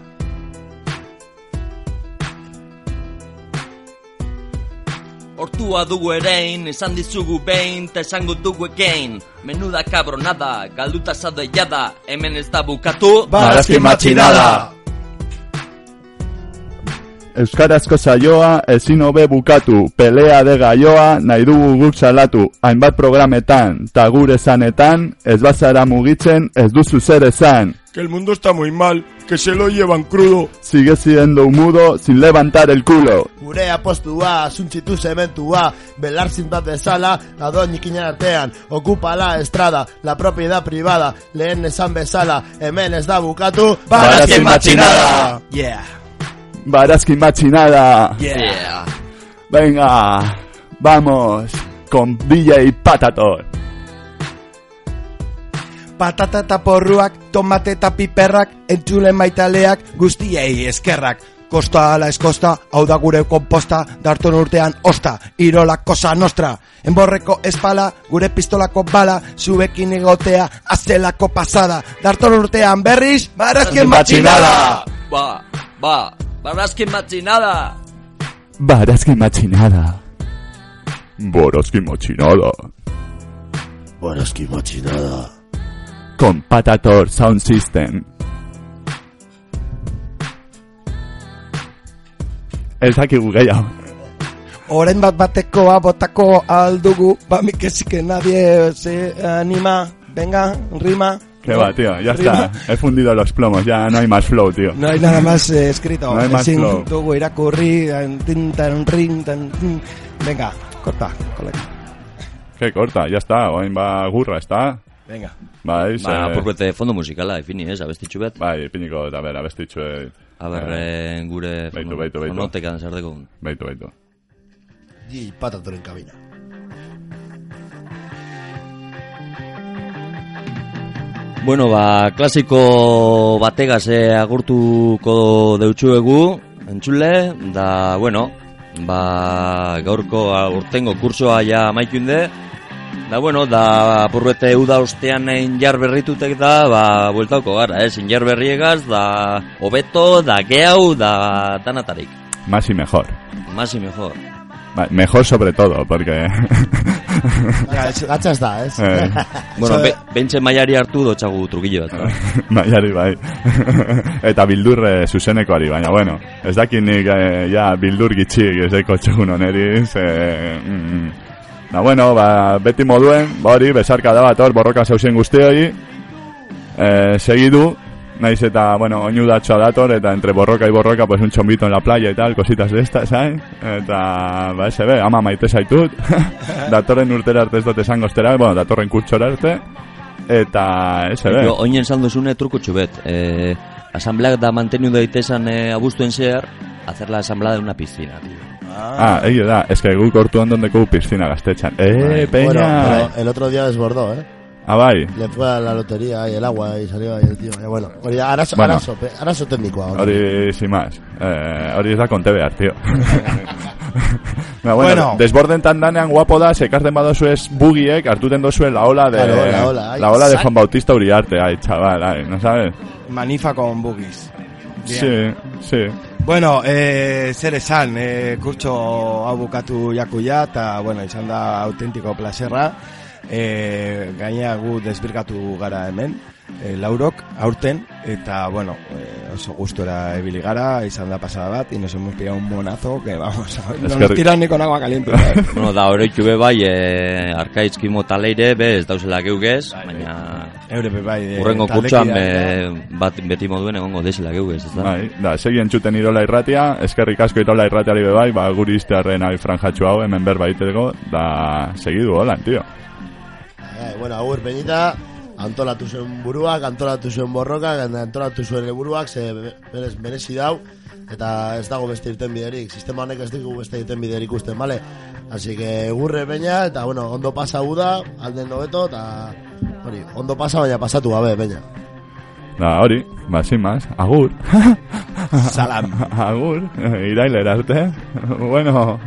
Hortua dugu erein, esan dizugu behin, eta esango dugu egein. Menuda kabronada, galduta zaude jada, hemen ez da bukatu. Barazki matxinada! Euskarazko saioa ezin hobe bukatu, pelea de gaioa nahi dugu guk salatu, hainbat programetan, ta gure zanetan, ez bazara mugitzen, ez duzu zer esan. Que el mundo está muy mal, que se lo llevan crudo. Sigue siendo un mudo sin levantar el culo. Gure apostua, zuntzitu zementua, belar bat bezala, adoinikinen artean, ocupa la estrada, la propiedad privada, lehen esan bezala, hemen ez da bukatu, Barazki matxinada! Yeah. Barazki matxinada! Yeah. Venga, vamos con DJ Patator. Patata eta porruak, tomate eta piperrak, entzule maitaleak, guztiei eskerrak. Kosta ala eskosta, hau da gure komposta, darton urtean osta, irola cosa nostra. Enborreko espala, gure pistolako bala, zuekin egotea, azelako pasada. Darton urtean berriz, barazkien matxinada! Ba, ba, barazkin matxinada. Barazki matxinada. Boroski matxinada. Barazki matxinada. Con Patator Sound System. Ez dakigu gehiago. Oren bat batekoa botako aldugu, ba mi que sí que nadie se anima, venga, rima. Que va, tío, ya está. He fundido los plomos, ya no hay más flow, tío. No hay nada más eh, escrito. (laughs) No hay más flow. dugu irakurri, tan, tin, tan, rin, tan, tin. Venga, corta, colega. Que corta, ya está. Oin ba gurra, está. Venga. Bai, Ba, ze- apurbete fondo musikala, efini, ez, abestitxu bet. Bai, piniko, eta bera, bestitxu. Eh, A ber, eh, gure Baitu, baitu, baitu. fonotekan zer. Baitu, baitu. Di patatoren kabina. Bueno, ba, klasiko bategaz eh, agurtuko deutsuegu, entzule, da, bueno, ba, gaurko urtengo kursoa ja amaikunde, da, bueno, da, apurbete uda ostean injar berritutek da, ba, bueltauko gara, ez, injar berriegaz, da, hobeto, da, gehau, da, tanatarik, Más y mejor. más y mejor. Bai, mejor sobre todo, porque... Gatsa ez da, ez? Eh. Bueno, be, bentsen mailari hartu dotxagu trukillo bat. (laughs) Maiari bai. (laughs) Eta bildur eh, zuzenekoari, baina bueno, ez dakinik eh, ja bildur gitxik ez daiko txegun oneriz. Eh, mm, Na bueno, ba, beti moduen, ba hori, besarka da bat hor, borroka zauzen guztioi. Eh, segidu, naiz eta, bueno, oinu datxoa dator, eta entre borroka y borroka, pues un chombito en la playa y tal, cositas de estas, ¿sabes? Eta, ba, ese be, ama maite zaitut. (laughs) datorren urtera arte ez dut esango estera, bueno, datorren kurtsora arte. Eta, ese be. Oinen esan duzune truko txubet. Eh, asambleak da manteniu daitesan eh, abuztuen zehar, hacer la asamblea de una piscina, tío. Ah, egia da, es que guk ortu ondon deko piscina gaztetxan. Eh, peña! Bueno, el otro día desbordó, ¿eh? Ah, bai. Le fue a la lotería y el agua y salió ahí el tío. Ya, bueno, arazo, Bueno. arazo, pe- arazo técnico ahora. Hori, sin más. Eh, hori ez da konte behar, tío. (laughs) no, bueno, Bueno. desborden tan danean guapo da, sekarten badozu ez bugiek, hartuten dozue la ola de... Claro, la ola, ay. la ola de Juan Bautista Uriarte, ay, chaval, ay, ¿no sabes? Manifa con boogies. Bien. Sí, sí. Bueno, eh, zer esan, eh, kurtso hau bukatu jakuia, eta, bueno, izan da autentiko placerra, eh, gaina gu desbirgatu gara hemen, e, laurok aurten, eta, bueno, e, oso gustora ebili gara, izan da pasada bat, y nos hemos pillado un monazo, que vamos, no nos tiran ni con agua caliente. (laughs) bueno, da oroitu be bai, e, arkaitzki motaleire, be, ez dauzela geugez, baina... Eure be bai, de- Urrengo da, be, bat, beti moduen egongo desela geugez, ez da? Bai, da, segi entzuten irola irratia, eskerrik asko irola irratiari be bai, ba, guri iztearren ai franjatxu hau, hemen berbaiteko, da, segidu holan, tio. Bueno, agur penita, antolatu zuen buruak, antolatu zuen borrokak, antolatu zuen buruak, ze berez, merezi dau, eta ez dago beste irten biderik, sistema honek ez digu beste irten biderik usten, bale? Así que gurre peña, eta bueno, ondo pasa uda, alden nobeto, eta hori, ondo pasa, baina pasatu gabe, peña. Da, hori, ba, sin más, agur. Salam. (laughs) agur, irailera arte. bueno,